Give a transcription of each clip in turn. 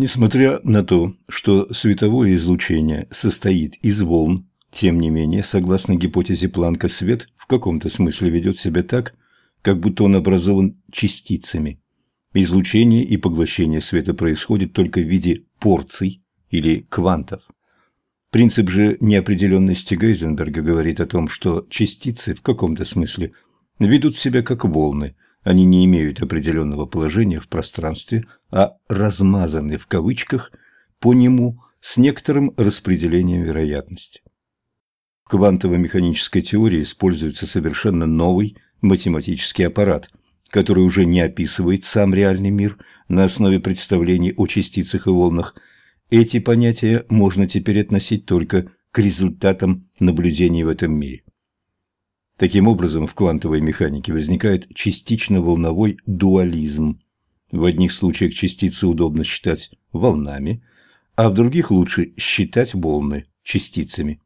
Несмотря на то, что световое излучение состоит из волн, тем не менее, согласно гипотезе Планка, свет в каком-то смысле ведет себя так, как будто он образован частицами. Излучение и поглощение света происходит только в виде порций или квантов. Принцип же неопределенности Гейзенберга говорит о том, что частицы в каком-то смысле ведут себя как волны, они не имеют определенного положения в пространстве, а размазаны в кавычках по нему с некоторым распределением вероятности. В квантово-механической теории используется совершенно новый математический аппарат, который уже не описывает сам реальный мир на основе представлений о частицах и волнах. Эти понятия можно теперь относить только к результатам наблюдений в этом мире. Таким образом, в квантовой механике возникает частично-волновой дуализм. В одних случаях частицы удобно считать волнами, а в других лучше считать волны частицами.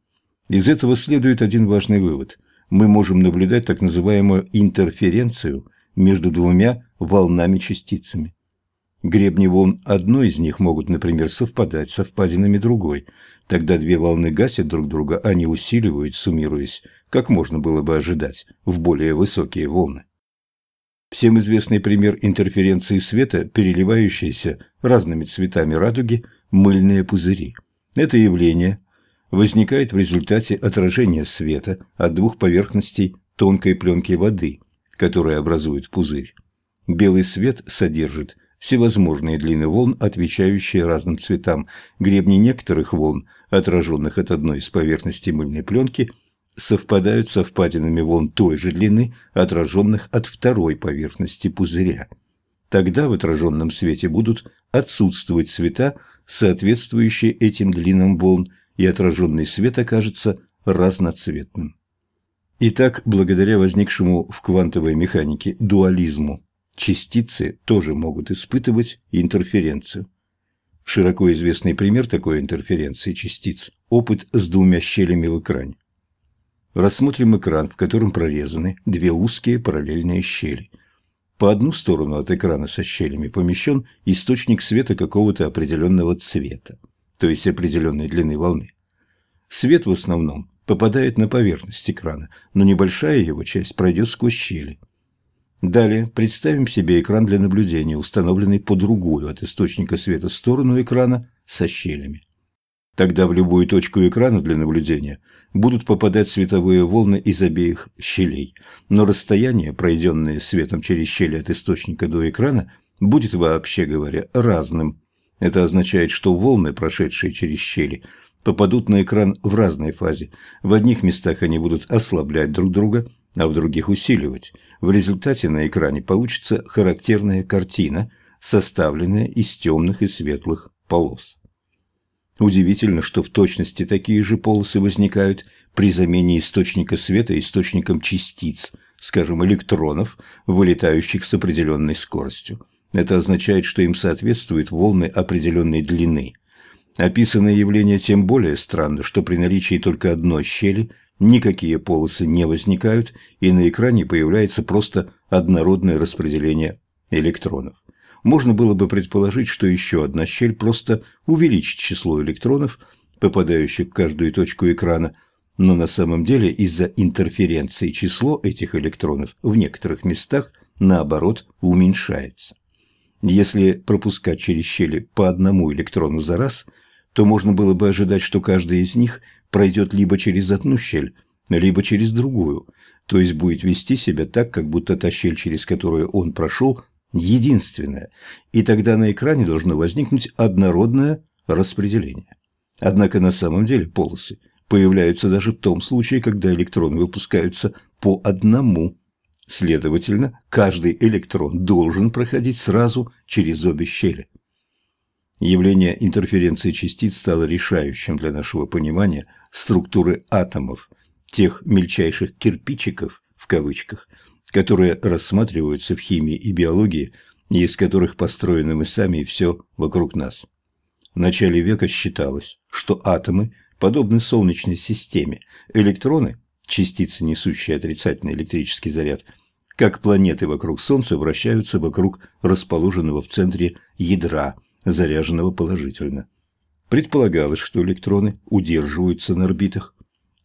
Из этого следует один важный вывод. Мы можем наблюдать так называемую интерференцию между двумя волнами-частицами. Гребни волн одной из них могут, например, совпадать с совпадинами другой. Тогда две волны гасят друг друга, они усиливают, суммируясь, как можно было бы ожидать, в более высокие волны. Всем известный пример интерференции света, переливающиеся разными цветами радуги, мыльные пузыри. Это явление возникает в результате отражения света от двух поверхностей тонкой пленки воды, которая образует пузырь. Белый свет содержит всевозможные длины волн, отвечающие разным цветам. Гребни некоторых волн, отраженных от одной из поверхностей мыльной пленки, совпадают со впадинами волн той же длины, отраженных от второй поверхности пузыря. Тогда в отраженном свете будут отсутствовать цвета, соответствующие этим длинам волн, и отраженный свет окажется разноцветным. Итак, благодаря возникшему в квантовой механике дуализму, частицы тоже могут испытывать интерференцию. Широко известный пример такой интерференции частиц – опыт с двумя щелями в экране. Рассмотрим экран, в котором прорезаны две узкие параллельные щели. По одну сторону от экрана со щелями помещен источник света какого-то определенного цвета то есть определенной длины волны. Свет в основном попадает на поверхность экрана, но небольшая его часть пройдет сквозь щели. Далее представим себе экран для наблюдения, установленный по другую от источника света сторону экрана со щелями. Тогда в любую точку экрана для наблюдения будут попадать световые волны из обеих щелей, но расстояние, пройденное светом через щели от источника до экрана, будет вообще говоря разным. Это означает, что волны, прошедшие через щели, попадут на экран в разной фазе. В одних местах они будут ослаблять друг друга, а в других усиливать. В результате на экране получится характерная картина, составленная из темных и светлых полос. Удивительно, что в точности такие же полосы возникают при замене источника света источником частиц, скажем, электронов, вылетающих с определенной скоростью. Это означает, что им соответствуют волны определенной длины. Описанное явление тем более странно, что при наличии только одной щели никакие полосы не возникают, и на экране появляется просто однородное распределение электронов. Можно было бы предположить, что еще одна щель просто увеличит число электронов, попадающих в каждую точку экрана, но на самом деле из-за интерференции число этих электронов в некоторых местах, наоборот, уменьшается. Если пропускать через щели по одному электрону за раз, то можно было бы ожидать, что каждый из них пройдет либо через одну щель, либо через другую, то есть будет вести себя так, как будто та щель, через которую он прошел, единственная, и тогда на экране должно возникнуть однородное распределение. Однако на самом деле полосы появляются даже в том случае, когда электроны выпускаются по одному Следовательно, каждый электрон должен проходить сразу через обе щели. Явление интерференции частиц стало решающим для нашего понимания структуры атомов, тех мельчайших «кирпичиков» в кавычках, которые рассматриваются в химии и биологии, и из которых построены мы сами и все вокруг нас. В начале века считалось, что атомы подобны Солнечной системе, электроны частицы, несущие отрицательный электрический заряд, как планеты вокруг Солнца вращаются вокруг расположенного в центре ядра, заряженного положительно. Предполагалось, что электроны удерживаются на орбитах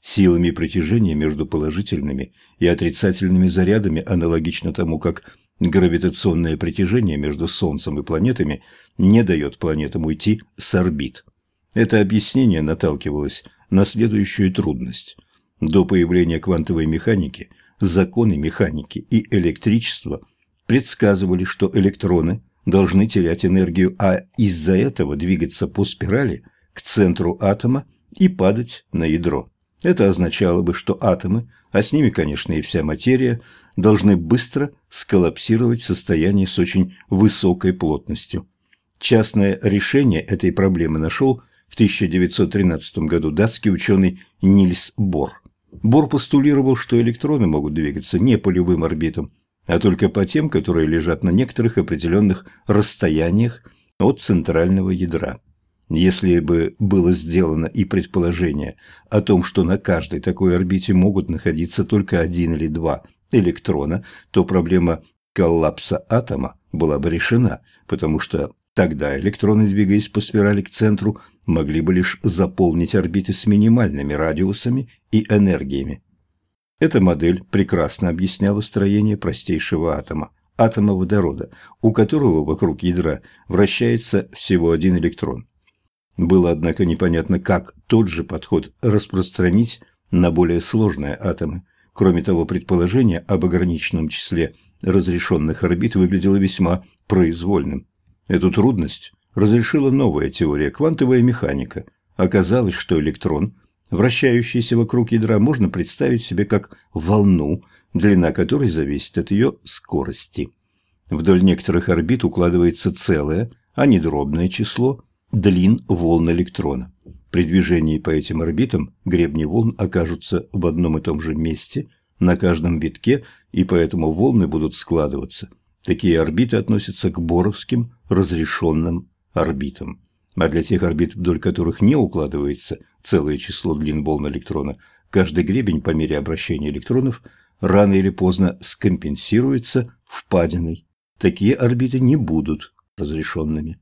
силами притяжения между положительными и отрицательными зарядами, аналогично тому, как гравитационное притяжение между Солнцем и планетами не дает планетам уйти с орбит. Это объяснение наталкивалось на следующую трудность. До появления квантовой механики законы механики и электричества предсказывали, что электроны должны терять энергию, а из-за этого двигаться по спирали к центру атома и падать на ядро. Это означало бы, что атомы, а с ними, конечно, и вся материя, должны быстро сколлапсировать в состоянии с очень высокой плотностью. Частное решение этой проблемы нашел в 1913 году датский ученый Нильс Бор. Бор постулировал, что электроны могут двигаться не по любым орбитам, а только по тем, которые лежат на некоторых определенных расстояниях от центрального ядра. Если бы было сделано и предположение о том, что на каждой такой орбите могут находиться только один или два электрона, то проблема коллапса атома была бы решена, потому что тогда электроны, двигаясь по спирали к центру, могли бы лишь заполнить орбиты с минимальными радиусами и энергиями. Эта модель прекрасно объясняла строение простейшего атома, атома водорода, у которого вокруг ядра вращается всего один электрон. Было, однако, непонятно, как тот же подход распространить на более сложные атомы. Кроме того, предположение об ограниченном числе разрешенных орбит выглядело весьма произвольным. Эту трудность разрешила новая теория – квантовая механика. Оказалось, что электрон, вращающийся вокруг ядра, можно представить себе как волну, длина которой зависит от ее скорости. Вдоль некоторых орбит укладывается целое, а не дробное число длин волн электрона. При движении по этим орбитам гребни волн окажутся в одном и том же месте на каждом витке, и поэтому волны будут складываться. Такие орбиты относятся к боровским разрешенным орбитам. А для тех орбит, вдоль которых не укладывается целое число длин волн электрона, каждый гребень по мере обращения электронов рано или поздно скомпенсируется впадиной. Такие орбиты не будут разрешенными.